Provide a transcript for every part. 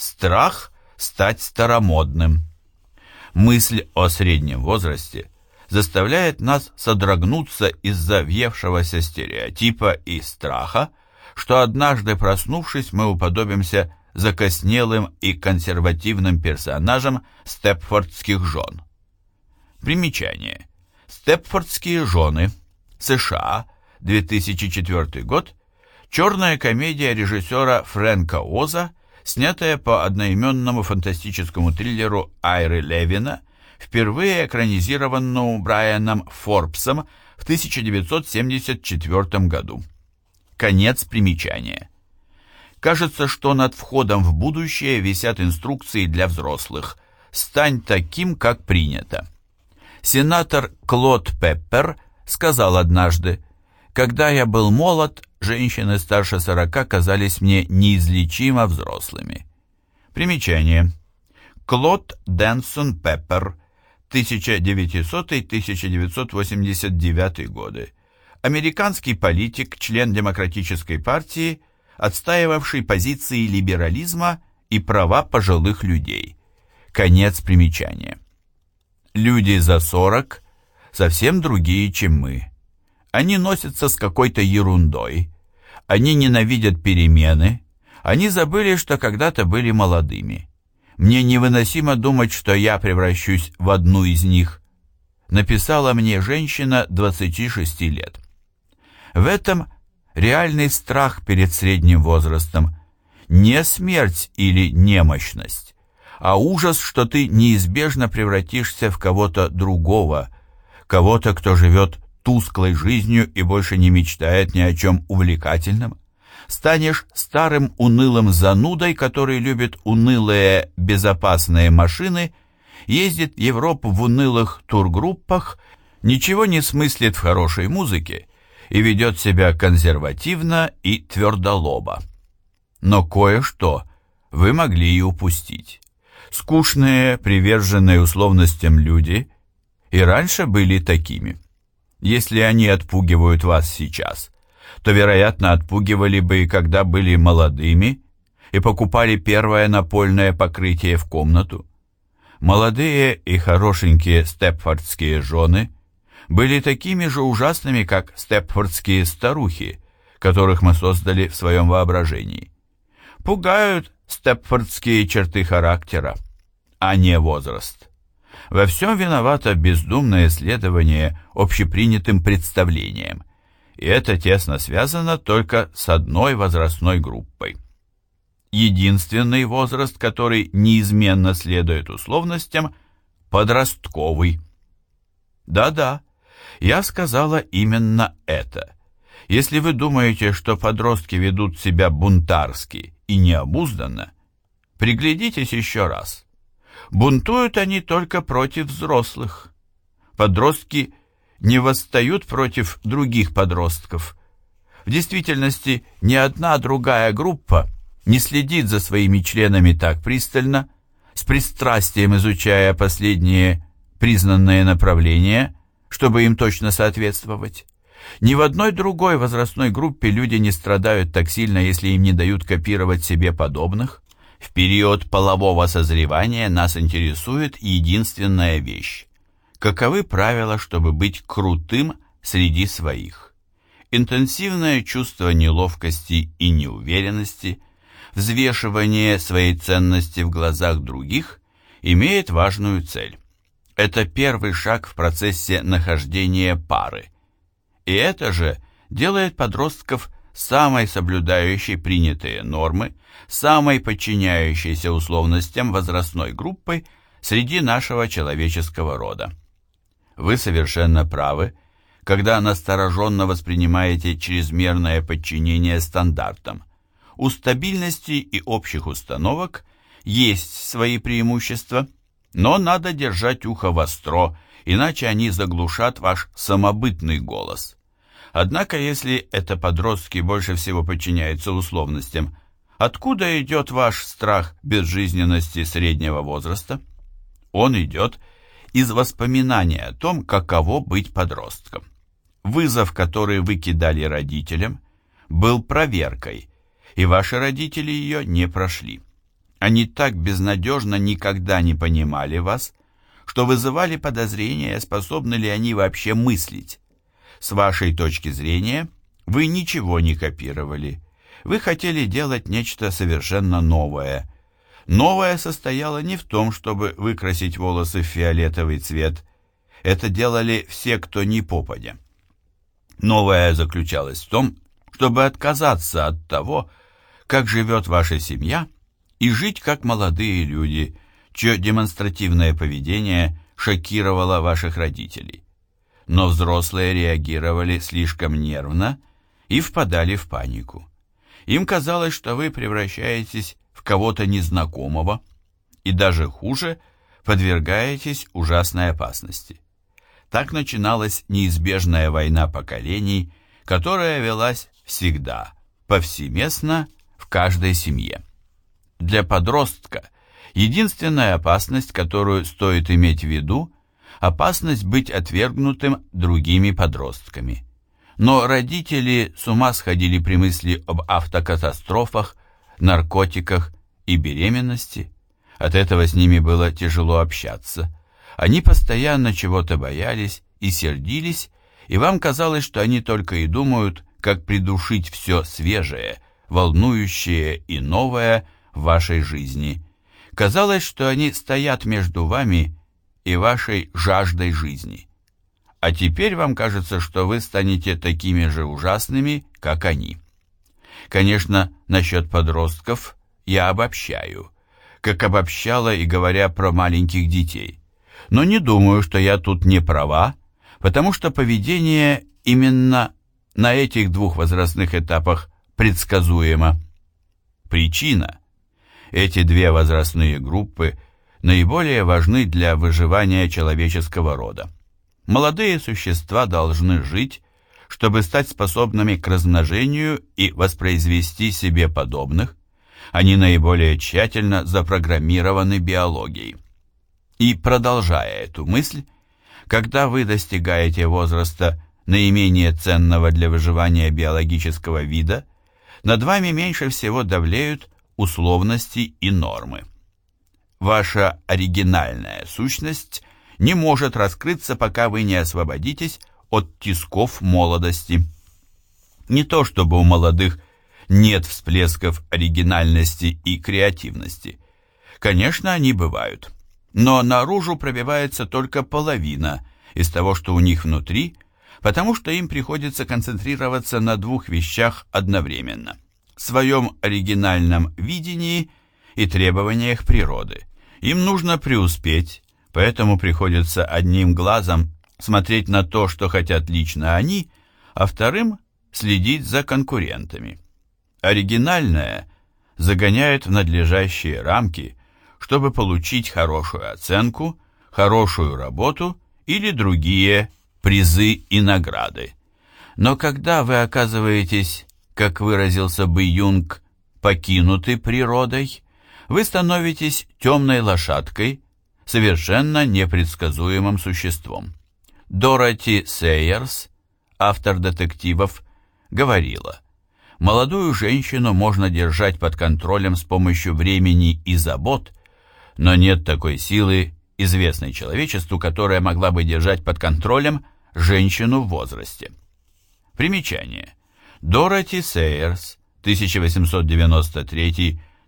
Страх стать старомодным. Мысль о среднем возрасте заставляет нас содрогнуться из-за въевшегося стереотипа и страха, что однажды проснувшись мы уподобимся закоснелым и консервативным персонажам степфордских жен. Примечание. Степфордские жены. США. 2004 год. Черная комедия режиссера Фрэнка Оза, снятая по одноименному фантастическому триллеру Айры Левина, впервые экранизированному Брайаном Форбсом в 1974 году. Конец примечания. Кажется, что над входом в будущее висят инструкции для взрослых. «Стань таким, как принято». Сенатор Клод Пеппер сказал однажды, «Когда я был молод, женщины старше сорока казались мне неизлечимо взрослыми». Примечание. Клод Дэнсон Пеппер, 1900-1989 годы. Американский политик, член Демократической партии, отстаивавший позиции либерализма и права пожилых людей. Конец примечания. Люди за 40 совсем другие, чем мы. Они носятся с какой-то ерундой, они ненавидят перемены, они забыли, что когда-то были молодыми. Мне невыносимо думать, что я превращусь в одну из них. Написала мне женщина 26 лет. В этом реальный страх перед средним возрастом, не смерть или немощность, а ужас, что ты неизбежно превратишься в кого-то другого, кого-то, кто живет тусклой жизнью и больше не мечтает ни о чем увлекательном. Станешь старым унылым занудой, который любит унылые безопасные машины, ездит в Европу в унылых тургруппах, ничего не смыслит в хорошей музыке и ведет себя консервативно и твердолобо. Но кое-что вы могли и упустить. Скучные, приверженные условностям люди и раньше были такими. Если они отпугивают вас сейчас, то, вероятно, отпугивали бы и когда были молодыми и покупали первое напольное покрытие в комнату. Молодые и хорошенькие степфордские жены – были такими же ужасными, как степфордские старухи, которых мы создали в своем воображении. Пугают степфордские черты характера, а не возраст. Во всем виновато бездумное следование общепринятым представлениям, и это тесно связано только с одной возрастной группой. Единственный возраст, который неизменно следует условностям – подростковый. Да-да, я сказала именно это. Если вы думаете, что подростки ведут себя бунтарски и необузданно, приглядитесь еще раз. Бунтуют они только против взрослых. Подростки не восстают против других подростков. В действительности ни одна другая группа не следит за своими членами так пристально, с пристрастием изучая последние признанные направления – чтобы им точно соответствовать. Ни в одной другой возрастной группе люди не страдают так сильно, если им не дают копировать себе подобных. В период полового созревания нас интересует единственная вещь. Каковы правила, чтобы быть крутым среди своих? Интенсивное чувство неловкости и неуверенности, взвешивание своей ценности в глазах других имеет важную цель это первый шаг в процессе нахождения пары. И это же делает подростков самой соблюдающей принятые нормы, самой подчиняющейся условностям возрастной группой среди нашего человеческого рода. Вы совершенно правы, когда настороженно воспринимаете чрезмерное подчинение стандартам. У стабильности и общих установок есть свои преимущества – но надо держать ухо востро, иначе они заглушат ваш самобытный голос. Однако, если это подростки больше всего подчиняются условностям, откуда идет ваш страх безжизненности среднего возраста? Он идет из воспоминания о том, каково быть подростком. Вызов, который вы кидали родителям, был проверкой, и ваши родители ее не прошли. Они так безнадежно никогда не понимали вас, что вызывали подозрения, способны ли они вообще мыслить. С вашей точки зрения, вы ничего не копировали. Вы хотели делать нечто совершенно новое. Новое состояло не в том, чтобы выкрасить волосы в фиолетовый цвет. Это делали все, кто не попадя. Новое заключалось в том, чтобы отказаться от того, как живет ваша семья, и жить как молодые люди, чье демонстративное поведение шокировало ваших родителей. Но взрослые реагировали слишком нервно и впадали в панику. Им казалось, что вы превращаетесь в кого-то незнакомого и даже хуже, подвергаетесь ужасной опасности. Так начиналась неизбежная война поколений, которая велась всегда, повсеместно, в каждой семье. Для подростка единственная опасность, которую стоит иметь в виду, опасность быть отвергнутым другими подростками. Но родители с ума сходили при мысли об автокатастрофах, наркотиках и беременности. От этого с ними было тяжело общаться. Они постоянно чего-то боялись и сердились, и вам казалось, что они только и думают, как придушить все свежее, волнующее и новое в вашей жизни. Казалось, что они стоят между вами и вашей жаждой жизни. А теперь вам кажется, что вы станете такими же ужасными, как они. Конечно, насчет подростков я обобщаю, как обобщала и говоря про маленьких детей. Но не думаю, что я тут не права, потому что поведение именно на этих двух возрастных этапах предсказуемо. Причина. Эти две возрастные группы наиболее важны для выживания человеческого рода. Молодые существа должны жить, чтобы стать способными к размножению и воспроизвести себе подобных. Они наиболее тщательно запрограммированы биологией. И продолжая эту мысль, когда вы достигаете возраста наименее ценного для выживания биологического вида, над вами меньше всего давлеют условности и нормы. Ваша оригинальная сущность не может раскрыться, пока вы не освободитесь от тисков молодости. Не то чтобы у молодых нет всплесков оригинальности и креативности. Конечно, они бывают но наружу пробивается только половина из того, что у них внутри, потому что им приходится концентрироваться на двух вещах одновременно – своем оригинальном видении и требованиях природы. Им нужно преуспеть, поэтому приходится одним глазом смотреть на то, что хотят лично они, а вторым – следить за конкурентами. Оригинальное загоняет в надлежащие рамки – чтобы получить хорошую оценку, хорошую работу или другие призы и награды. Но когда вы оказываетесь, как выразился бы Юнг, покинуты природой, вы становитесь темной лошадкой, совершенно непредсказуемым существом. Дороти Сейерс, автор детективов, говорила, молодую женщину можно держать под контролем с помощью времени и забот – но нет такой силы, известной человечеству, которая могла бы держать под контролем женщину в возрасте. Примечание. Дороти Сейерс,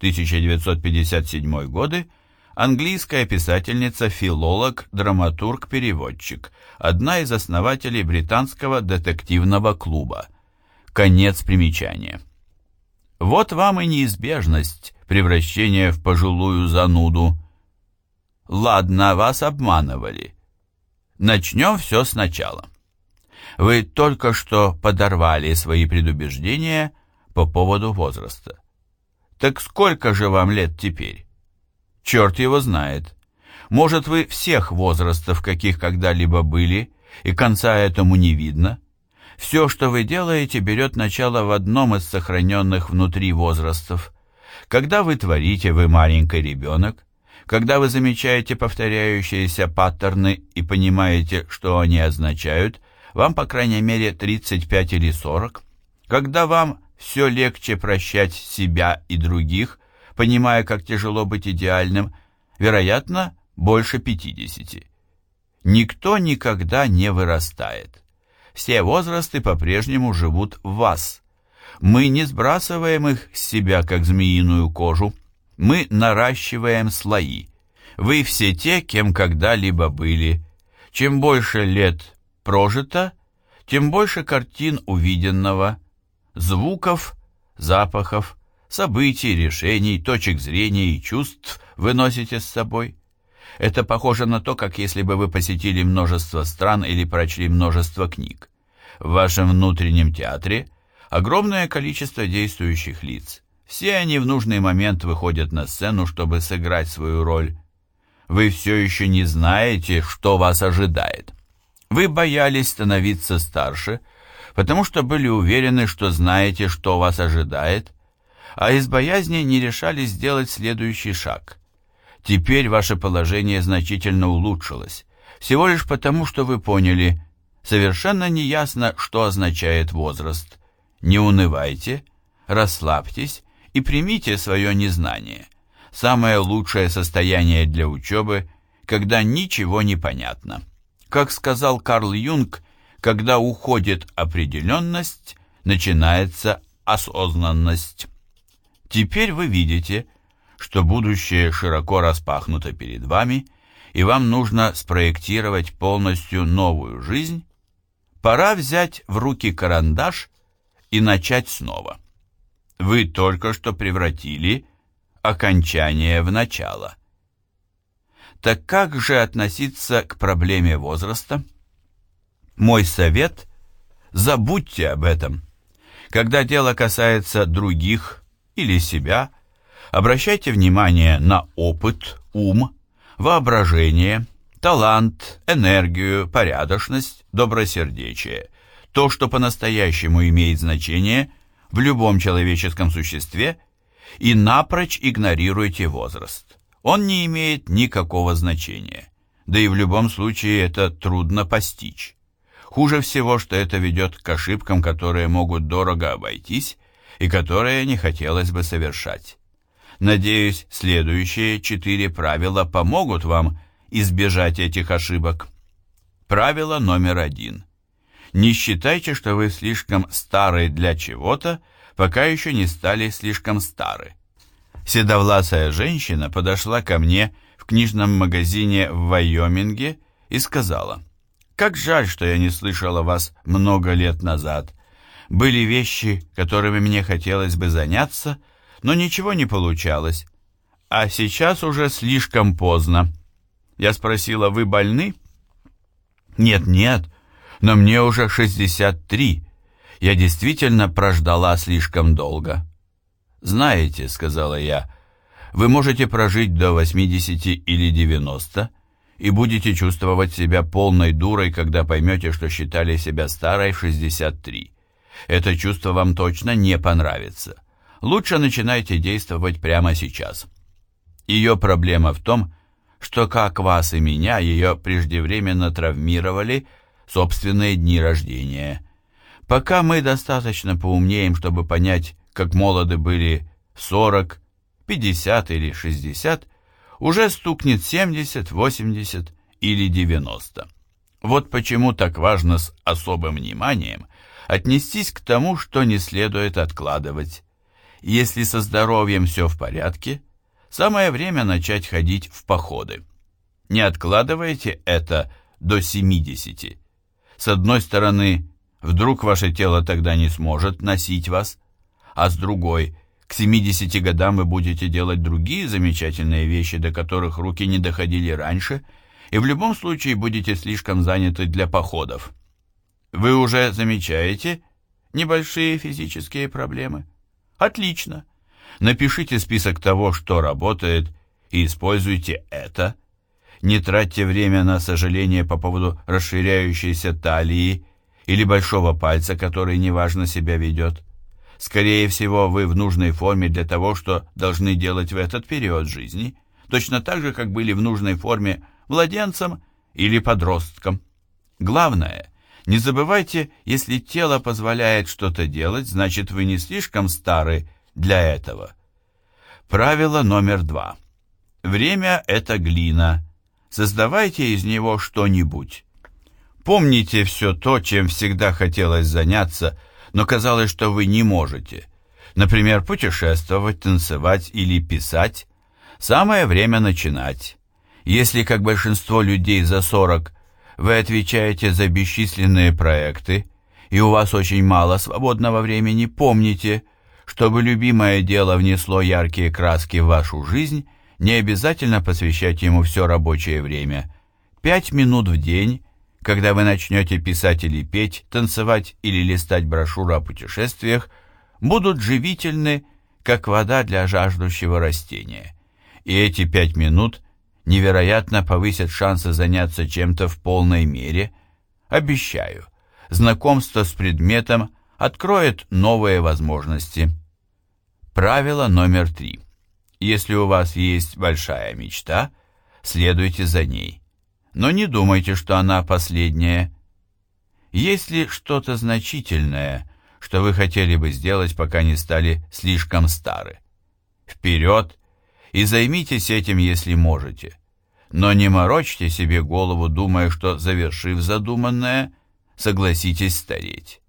1893-1957 годы, английская писательница, филолог, драматург-переводчик, одна из основателей британского детективного клуба. Конец примечания. Вот вам и неизбежность превращения в пожилую зануду. Ладно, вас обманывали. Начнем все сначала. Вы только что подорвали свои предубеждения по поводу возраста. Так сколько же вам лет теперь? Черт его знает. Может, вы всех возрастов, каких когда-либо были, и конца этому не видно? Все, что вы делаете, берет начало в одном из сохраненных внутри возрастов. Когда вы творите, вы маленький ребенок. Когда вы замечаете повторяющиеся паттерны и понимаете, что они означают, вам, по крайней мере, 35 или 40. Когда вам все легче прощать себя и других, понимая, как тяжело быть идеальным, вероятно, больше 50. Никто никогда не вырастает. Все возрасты по-прежнему живут в вас. Мы не сбрасываем их с себя, как змеиную кожу. Мы наращиваем слои. Вы все те, кем когда-либо были. Чем больше лет прожито, тем больше картин увиденного, звуков, запахов, событий, решений, точек зрения и чувств выносите с собой. Это похоже на то, как если бы вы посетили множество стран или прочли множество книг. В вашем внутреннем театре огромное количество действующих лиц. Все они в нужный момент выходят на сцену, чтобы сыграть свою роль. Вы все еще не знаете, что вас ожидает. Вы боялись становиться старше, потому что были уверены, что знаете, что вас ожидает, а из боязни не решались сделать следующий шаг. Теперь ваше положение значительно улучшилось, всего лишь потому, что вы поняли, совершенно неясно, что означает возраст. Не унывайте, расслабьтесь и примите свое незнание. Самое лучшее состояние для учебы, когда ничего не понятно. Как сказал Карл Юнг, когда уходит определенность, начинается осознанность. Теперь вы видите, что будущее широко распахнуто перед вами, и вам нужно спроектировать полностью новую жизнь, пора взять в руки карандаш и начать снова. Вы только что превратили окончание в начало. Так как же относиться к проблеме возраста? Мой совет – забудьте об этом. Когда дело касается других или себя, обращайте внимание на опыт, ум, воображение, талант, энергию, порядочность, добросердечие, то, что по-настоящему имеет значение в любом человеческом существе, и напрочь игнорируйте возраст. Он не имеет никакого значения, да и в любом случае это трудно постичь. Хуже всего, что это ведет к ошибкам, которые могут дорого обойтись и которые не хотелось бы совершать. Надеюсь, следующие четыре правила помогут вам избежать этих ошибок. Правило номер один. Не считайте, что вы слишком стары для чего-то, пока еще не стали слишком стары. Седовласая женщина подошла ко мне в книжном магазине в Вайоминге и сказала, «Как жаль, что я не слышала вас много лет назад. Были вещи, которыми мне хотелось бы заняться, но ничего не получалось. А сейчас уже слишком поздно». Я спросила, «Вы больны?» «Нет-нет, но мне уже 63. Я действительно прождала слишком долго». «Знаете», — сказала я, — «вы можете прожить до 80 или 90 и будете чувствовать себя полной дурой, когда поймете, что считали себя старой в 63. Это чувство вам точно не понравится. Лучше начинайте действовать прямо сейчас». Ее проблема в том, что как вас и меня, ее преждевременно травмировали собственные дни рождения. Пока мы достаточно поумнеем, чтобы понять, как молоды были 40, 50 или 60, уже стукнет 70, 80 или 90. Вот почему так важно с особым вниманием отнестись к тому, что не следует откладывать. Если со здоровьем все в порядке, самое время начать ходить в походы. Не откладывайте это до 70. С одной стороны, вдруг ваше тело тогда не сможет носить вас, а с другой, к 70 годам вы будете делать другие замечательные вещи, до которых руки не доходили раньше, и в любом случае будете слишком заняты для походов. Вы уже замечаете небольшие физические проблемы? Отлично. Напишите список того, что работает, и используйте это. Не тратьте время на сожаление по поводу расширяющейся талии или большого пальца, который неважно себя ведет. Скорее всего, вы в нужной форме для того, что должны делать в этот период жизни, точно так же, как были в нужной форме младенцем или подростком. Главное, не забывайте, если тело позволяет что-то делать, значит вы не слишком стары для этого. Правило номер два. Время – это глина. Создавайте из него что-нибудь. Помните все то, чем всегда хотелось заняться, но казалось, что вы не можете. Например, путешествовать, танцевать или писать. Самое время начинать. Если, как большинство людей за 40, вы отвечаете за бесчисленные проекты, и у вас очень мало свободного времени, помните, чтобы любимое дело внесло яркие краски в вашу жизнь, не обязательно посвящать ему все рабочее время. Пять минут в день когда вы начнете писать или петь, танцевать или листать брошюру о путешествиях, будут живительны, как вода для жаждущего растения. И эти пять минут невероятно повысят шансы заняться чем-то в полной мере. Обещаю, знакомство с предметом откроет новые возможности. Правило номер три. Если у вас есть большая мечта, следуйте за ней но не думайте, что она последняя. Есть ли что-то значительное, что вы хотели бы сделать, пока не стали слишком стары? Вперед и займитесь этим, если можете. Но не морочьте себе голову, думая, что, завершив задуманное, согласитесь стареть.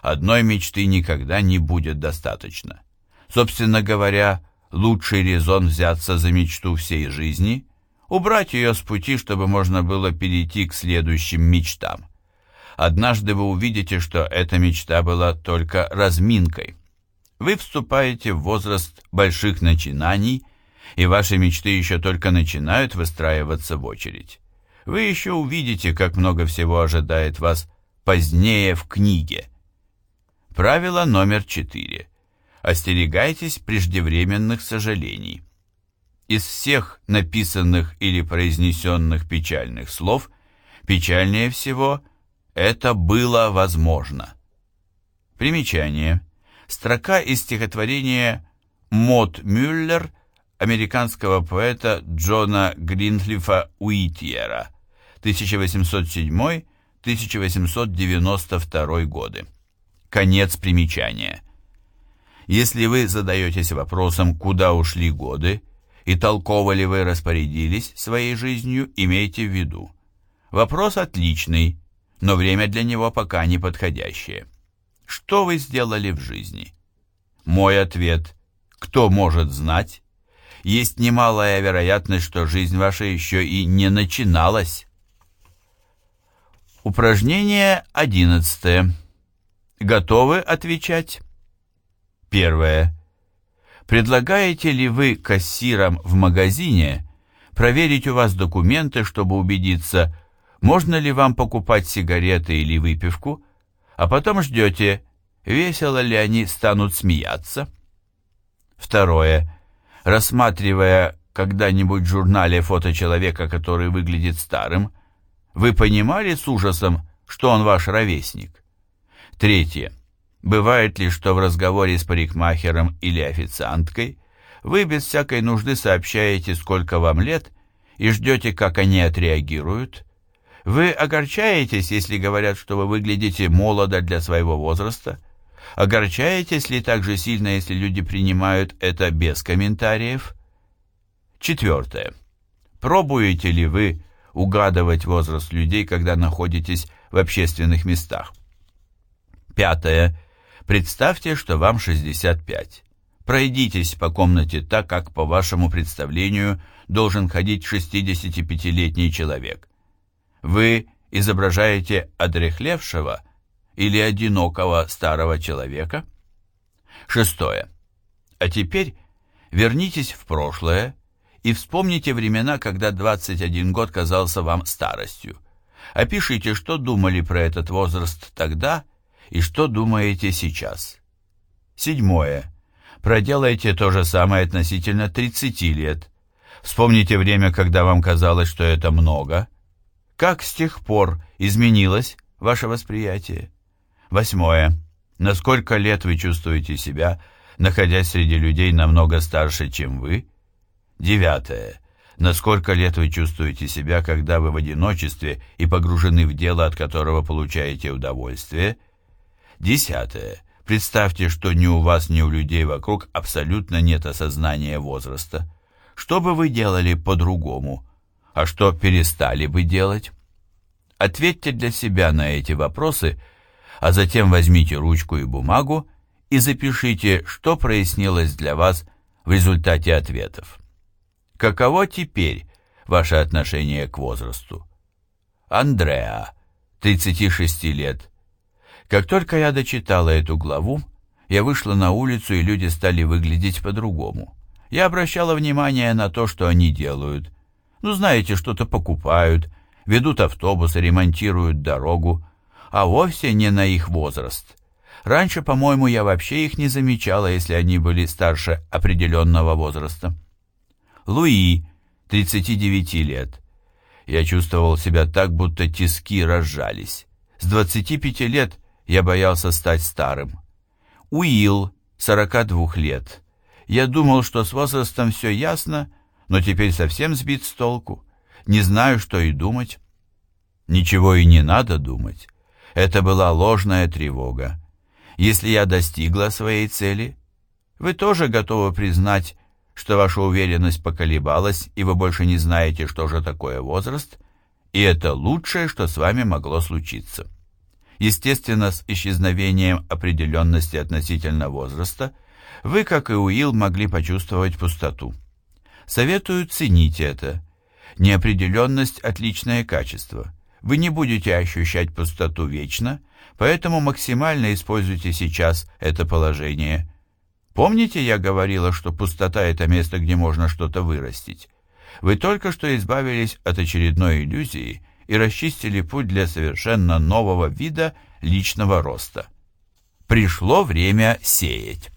Одной мечты никогда не будет достаточно. Собственно говоря, лучший резон взяться за мечту всей жизни убрать ее с пути, чтобы можно было перейти к следующим мечтам. Однажды вы увидите, что эта мечта была только разминкой. Вы вступаете в возраст больших начинаний, и ваши мечты еще только начинают выстраиваться в очередь. Вы еще увидите, как много всего ожидает вас позднее в книге. Правило номер четыре. Остерегайтесь преждевременных сожалений. Из всех написанных или произнесенных печальных слов печальнее всего «это было возможно». Примечание. Строка из стихотворения «Мот Мюллер» американского поэта Джона Гринфлифа Уитьера 1807-1892 годы. Конец примечания. Если вы задаетесь вопросом, куда ушли годы, и толково ли вы распорядились своей жизнью, имейте в виду. Вопрос отличный, но время для него пока не подходящее. Что вы сделали в жизни? Мой ответ – кто может знать? Есть немалая вероятность, что жизнь ваша еще и не начиналась. Упражнение одиннадцатое. Готовы отвечать? Первое. Предлагаете ли вы кассирам в магазине проверить у вас документы, чтобы убедиться, можно ли вам покупать сигареты или выпивку, а потом ждете, весело ли они станут смеяться? Второе. Рассматривая когда-нибудь в журнале фото человека, который выглядит старым, вы понимали с ужасом, что он ваш ровесник? Третье. Бывает ли, что в разговоре с парикмахером или официанткой вы без всякой нужды сообщаете, сколько вам лет, и ждете, как они отреагируют? Вы огорчаетесь, если говорят, что вы выглядите молодо для своего возраста? Огорчаетесь ли так же сильно, если люди принимают это без комментариев? Четвертое. Пробуете ли вы угадывать возраст людей, когда находитесь в общественных местах? Пятое. Представьте, что вам 65. Пройдитесь по комнате так, как, по вашему представлению, должен ходить 65-летний человек. Вы изображаете одрехлевшего или одинокого старого человека? Шестое. А теперь вернитесь в прошлое и вспомните времена, когда 21 год казался вам старостью. Опишите, что думали про этот возраст тогда и что думаете сейчас. Седьмое. Проделайте то же самое относительно 30 лет. Вспомните время, когда вам казалось, что это много. Как с тех пор изменилось ваше восприятие? Восьмое. На сколько лет вы чувствуете себя, находясь среди людей намного старше, чем вы? Девятое. На сколько лет вы чувствуете себя, когда вы в одиночестве и погружены в дело, от которого получаете удовольствие? Десятое. Представьте, что ни у вас, ни у людей вокруг абсолютно нет осознания возраста. Что бы вы делали по-другому? А что перестали бы делать? Ответьте для себя на эти вопросы, а затем возьмите ручку и бумагу и запишите, что прояснилось для вас в результате ответов. Каково теперь ваше отношение к возрасту? Андреа, 36 лет. Как только я дочитала эту главу, я вышла на улицу, и люди стали выглядеть по-другому. Я обращала внимание на то, что они делают. Ну, знаете, что-то покупают, ведут автобусы, ремонтируют дорогу, а вовсе не на их возраст. Раньше, по-моему, я вообще их не замечала, если они были старше определенного возраста. Луи, 39 лет. Я чувствовал себя так, будто тиски разжались. С 25 лет я боялся стать старым. Уилл, 42 лет. Я думал, что с возрастом все ясно, но теперь совсем сбит с толку. Не знаю, что и думать. Ничего и не надо думать. Это была ложная тревога. Если я достигла своей цели, вы тоже готовы признать, что ваша уверенность поколебалась, и вы больше не знаете, что же такое возраст, и это лучшее, что с вами могло случиться. Естественно, с исчезновением определенности относительно возраста вы, как и Уилл, могли почувствовать пустоту. Советую ценить это. Неопределенность – отличное качество. Вы не будете ощущать пустоту вечно, поэтому максимально используйте сейчас это положение. Помните, я говорила, что пустота – это место, где можно что-то вырастить? Вы только что избавились от очередной иллюзии – и расчистили путь для совершенно нового вида личного роста. Пришло время сеять.